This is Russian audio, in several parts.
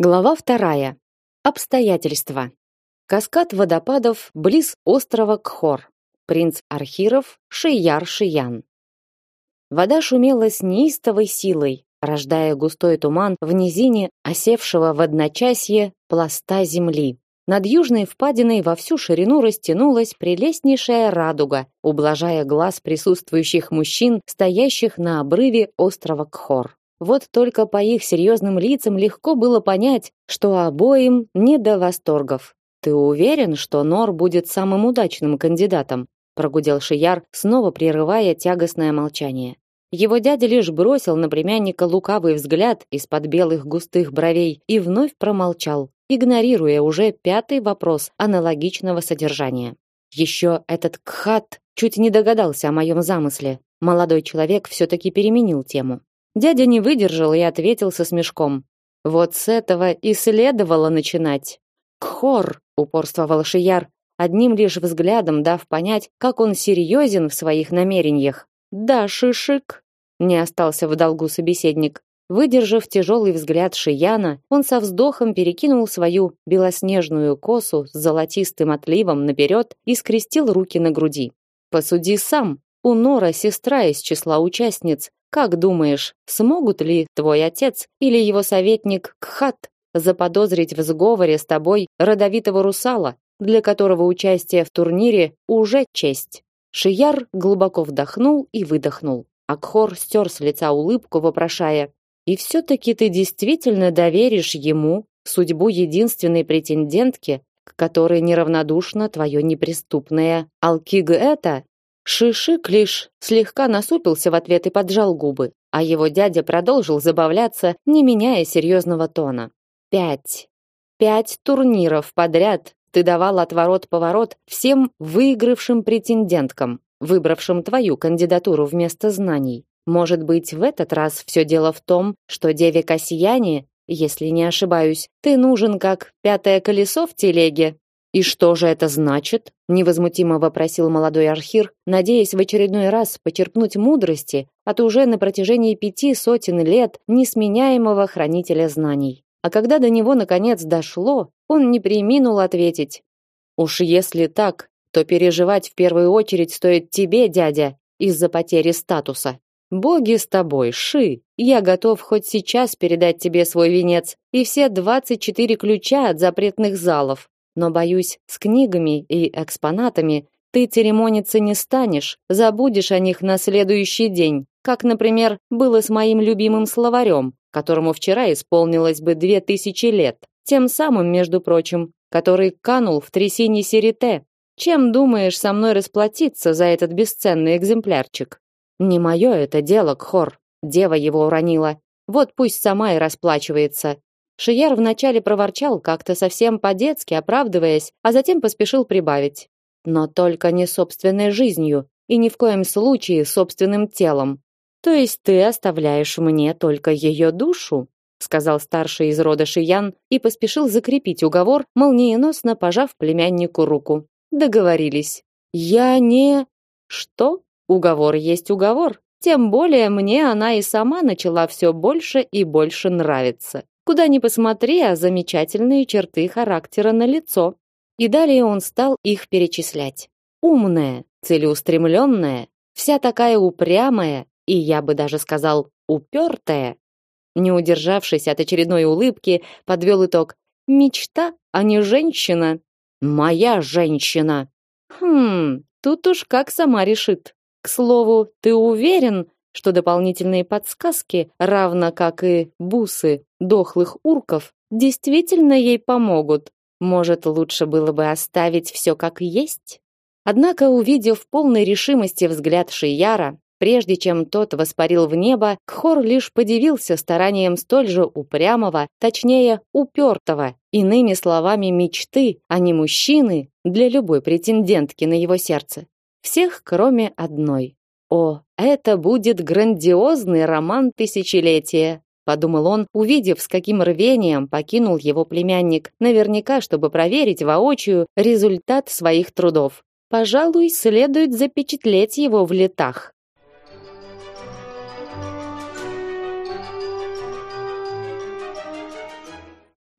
Глава вторая. Обстоятельства. Каскад водопадов близ острова Кхор. Принц Архиров, Шияр Шиян. Вода шумела с неистовой силой, рождая густой туман в низине осевшего в одночасье пласта земли. Над южной впадиной во всю ширину растянулась прелестнейшая радуга, ублажая глаз присутствующих мужчин, стоящих на обрыве острова Кхор. Вот только по их серьезным лицам легко было понять, что обоим не до восторгов. Ты уверен, что Нор будет самым удачным кандидатом? прогудел Шияр, снова прерывая тягостное молчание. Его дядя лишь бросил на племянника лукавый взгляд из-под белых густых бровей и вновь промолчал, игнорируя уже пятый вопрос аналогичного содержания. Еще этот кхат чуть не догадался о моем замысле. Молодой человек все-таки переменил тему. Дядя не выдержал и ответил со смешком. Вот с этого и следовало начинать. Кхор, упорствовал Шияр, одним лишь взглядом дав понять, как он серьезен в своих намерениях. Да, шишик, не остался в долгу собеседник. Выдержав тяжелый взгляд Шияна, он со вздохом перекинул свою белоснежную косу с золотистым отливом наперед и скрестил руки на груди. Посуди сам. У Нора сестра из числа участниц, как думаешь, смогут ли твой отец или его советник Кхат заподозрить в сговоре с тобой родовитого русала, для которого участие в турнире уже честь? Шияр глубоко вдохнул и выдохнул. Акхор стер с лица улыбку, вопрошая: "И все таки ты действительно доверишь ему судьбу единственной претендентки, к которой неравнодушна твое неприступное Алкиг это Шишик лишь слегка насупился в ответ и поджал губы, а его дядя продолжил забавляться, не меняя серьезного тона. Пять. Пять турниров подряд ты давал отворот-поворот всем выигравшим претенденткам, выбравшим твою кандидатуру вместо знаний. Может быть, в этот раз все дело в том, что деве Касьяне, если не ошибаюсь, ты нужен как пятое колесо в телеге, и что же это значит? невозмутимо вопросил молодой архир, надеясь в очередной раз почерпнуть мудрости от уже на протяжении пяти сотен лет несменяемого хранителя знаний. А когда до него наконец дошло, он не преминул ответить: "Уж если так, то переживать в первую очередь стоит тебе, дядя, из-за потери статуса. Боги с тобой, Ши. Я готов хоть сейчас передать тебе свой венец и все двадцать четыре ключа от запретных залов но боюсь, с книгами и экспонатами ты церемониться не станешь, забудешь о них на следующий день, как, например, было с моим любимым словарем, которому вчера исполнилось бы две тысячи лет, тем самым, между прочим, который канул в трясине Серите. Чем думаешь со мной расплатиться за этот бесценный экземплярчик? Не мое это дело, Кхор. Дева его уронила. Вот пусть сама и расплачивается. Шияр вначале проворчал как-то совсем по-детски, оправдываясь, а затем поспешил прибавить: "Но только не собственной жизнью и ни в коем случае собственным телом. То есть ты оставляешь мне только ее душу?" сказал старший из рода Шиян и поспешил закрепить уговор, молниеносно пожав племяннику руку. Договорились. Я не Что? Уговор есть уговор. Тем более мне она и сама начала все больше и больше нравиться. Куда ни посмотри, а замечательные черты характера на лицо. И далее он стал их перечислять. Умная, целеустремленная, вся такая упрямая и, я бы даже сказал, упертая. Не удержавшись от очередной улыбки, подвел итог. Мечта, а не женщина. Моя женщина. Хм, тут уж как сама решит. К слову, ты уверен, что дополнительные подсказки, равно как и бусы дохлых урков, действительно ей помогут. Может, лучше было бы оставить все как есть? Однако, увидев полной решимости взгляд Шияра, прежде чем тот воспарил в небо, Кхор лишь подивился старанием столь же упрямого, точнее, упертого, иными словами, мечты, а не мужчины, для любой претендентки на его сердце. Всех, кроме одной. О, это будет грандиозный роман тысячелетия, подумал он, увидев, с каким рвением покинул его племянник, наверняка, чтобы проверить воочию результат своих трудов. Пожалуй, следует запечатлеть его в летах.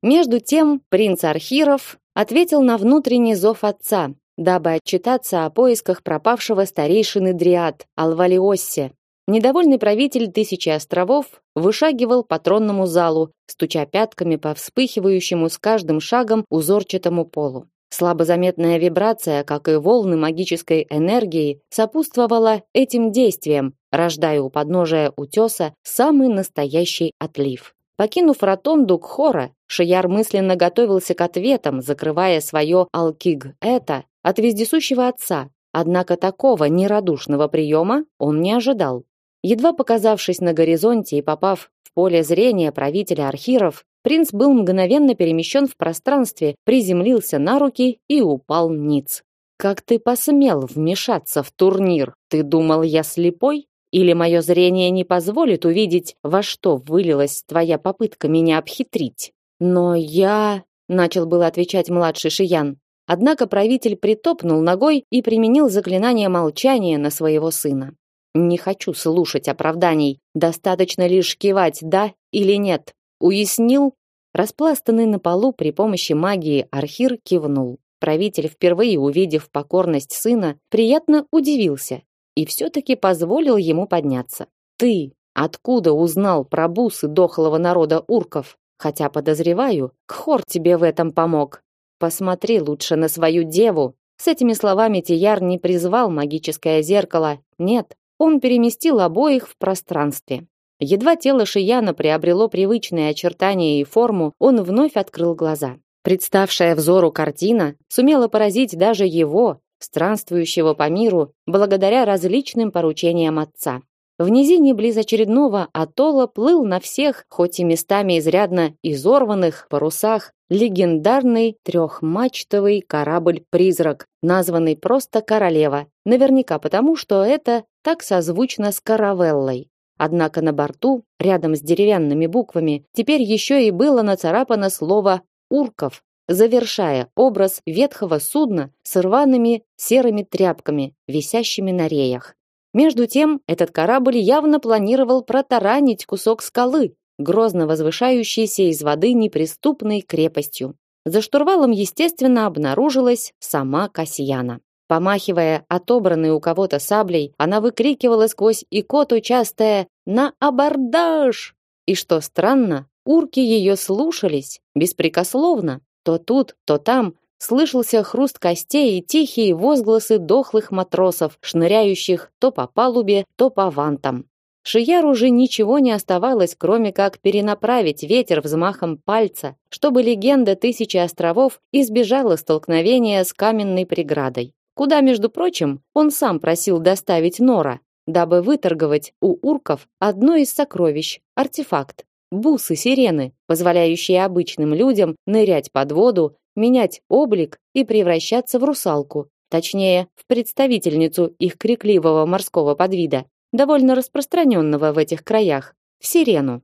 Между тем принц Архиров ответил на внутренний зов отца, дабы отчитаться о поисках пропавшего старейшины Дриад Алвалиоссе. Недовольный правитель Тысячи островов вышагивал по тронному залу, стуча пятками по вспыхивающему с каждым шагом узорчатому полу. Слабо заметная вибрация, как и волны магической энергии, сопутствовала этим действиям, рождая у подножия утеса самый настоящий отлив. Покинув ротонду Кхора, Шияр мысленно готовился к ответам, закрывая свое алкиг это от вездесущего отца. Однако такого нерадушного приема он не ожидал. Едва показавшись на горизонте и попав в поле зрения правителя архиров, принц был мгновенно перемещен в пространстве, приземлился на руки и упал ниц. «Как ты посмел вмешаться в турнир? Ты думал, я слепой?» Или мое зрение не позволит увидеть, во что вылилась твоя попытка меня обхитрить? Но я... Начал было отвечать младший Шиян. Однако правитель притопнул ногой и применил заклинание молчания на своего сына. Не хочу слушать оправданий. Достаточно лишь кивать «да» или «нет». Уяснил? Распластанный на полу при помощи магии Архир кивнул. Правитель, впервые увидев покорность сына, приятно удивился и все-таки позволил ему подняться. «Ты откуда узнал про бусы дохлого народа урков? Хотя, подозреваю, Кхор тебе в этом помог. Посмотри лучше на свою деву». С этими словами Тияр не призвал магическое зеркало. Нет, он переместил обоих в пространстве. Едва тело Шияна приобрело привычные очертания и форму, он вновь открыл глаза. Представшая взору картина сумела поразить даже его, странствующего по миру благодаря различным поручениям отца. В низине близ очередного атолла плыл на всех, хоть и местами изрядно изорванных парусах, легендарный трехмачтовый корабль-призрак, названный просто «Королева», наверняка потому, что это так созвучно с каравеллой. Однако на борту, рядом с деревянными буквами, теперь еще и было нацарапано слово «Урков», завершая образ ветхого судна с рваными серыми тряпками, висящими на реях. Между тем, этот корабль явно планировал протаранить кусок скалы, грозно возвышающийся из воды неприступной крепостью. За штурвалом, естественно, обнаружилась сама Касьяна. Помахивая отобранной у кого-то саблей, она выкрикивала сквозь икоту частое «На абордаж!». И что странно, урки ее слушались беспрекословно, то тут, то там слышался хруст костей и тихие возгласы дохлых матросов, шныряющих то по палубе, то по вантам. Шияру уже ничего не оставалось, кроме как перенаправить ветер взмахом пальца, чтобы легенда Тысячи островов избежала столкновения с каменной преградой. Куда, между прочим, он сам просил доставить Нора, дабы выторговать у урков одно из сокровищ артефакт бусы-сирены, позволяющие обычным людям нырять под воду, менять облик и превращаться в русалку, точнее, в представительницу их крикливого морского подвида, довольно распространенного в этих краях, в сирену.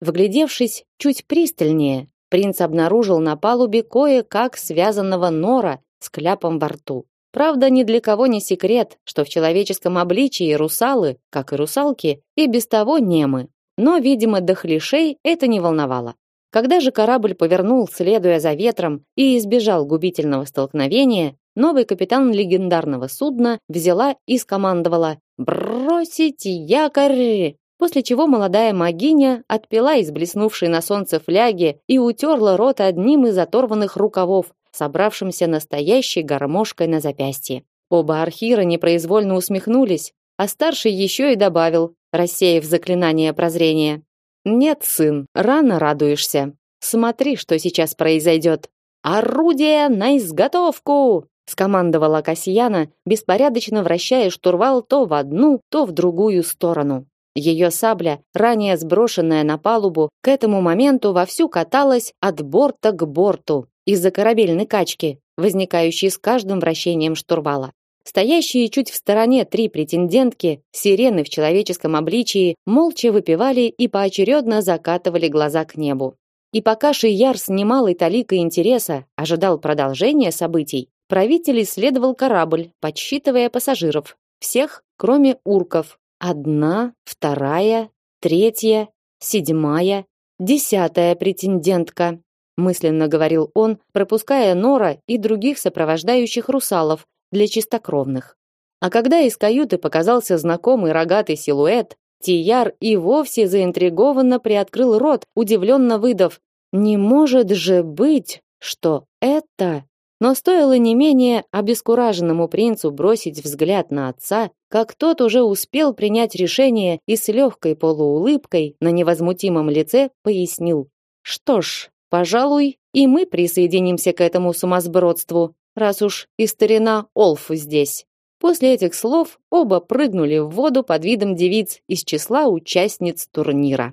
Вглядевшись чуть пристальнее, принц обнаружил на палубе кое-как связанного нора с кляпом во рту. Правда, ни для кого не секрет, что в человеческом обличии русалы, как и русалки, и без того немы. Но, видимо, дохлишей это не волновало. Когда же корабль повернул, следуя за ветром, и избежал губительного столкновения, новый капитан легендарного судна взяла и скомандовала «Бросить якорь!», после чего молодая магиня отпила из блеснувшей на солнце фляги и утерла рот одним из оторванных рукавов, собравшимся настоящей гармошкой на запястье. Оба архира непроизвольно усмехнулись, а старший еще и добавил, рассеяв заклинание прозрения. Нет, сын, рано радуешься. Смотри, что сейчас произойдет. Орудие на изготовку! Скомандовала Касьяна, беспорядочно вращая штурвал то в одну, то в другую сторону. Ее сабля, ранее сброшенная на палубу, к этому моменту вовсю каталась от борта к борту из-за корабельной качки, возникающей с каждым вращением штурвала. Стоящие чуть в стороне три претендентки, сирены в человеческом обличии, молча выпивали и поочередно закатывали глаза к небу. И пока Шияр с немалой таликой интереса ожидал продолжения событий, правитель исследовал корабль, подсчитывая пассажиров. Всех, кроме урков. Одна, вторая, третья, седьмая, десятая претендентка. мысленно говорил он, пропуская Нора и других сопровождающих русалов для чистокровных. А когда из каюты показался знакомый рогатый силуэт, Тияр и вовсе заинтригованно приоткрыл рот, удивленно выдав: "Не может же быть, что это?" Но стоило не менее обескураженному принцу бросить взгляд на отца, как тот уже успел принять решение и с легкой полуулыбкой на невозмутимом лице пояснил: "Что ж, пожалуй, и мы присоединимся к этому сумасбродству, раз уж и старина Олф здесь". После этих слов оба прыгнули в воду под видом девиц из числа участниц турнира.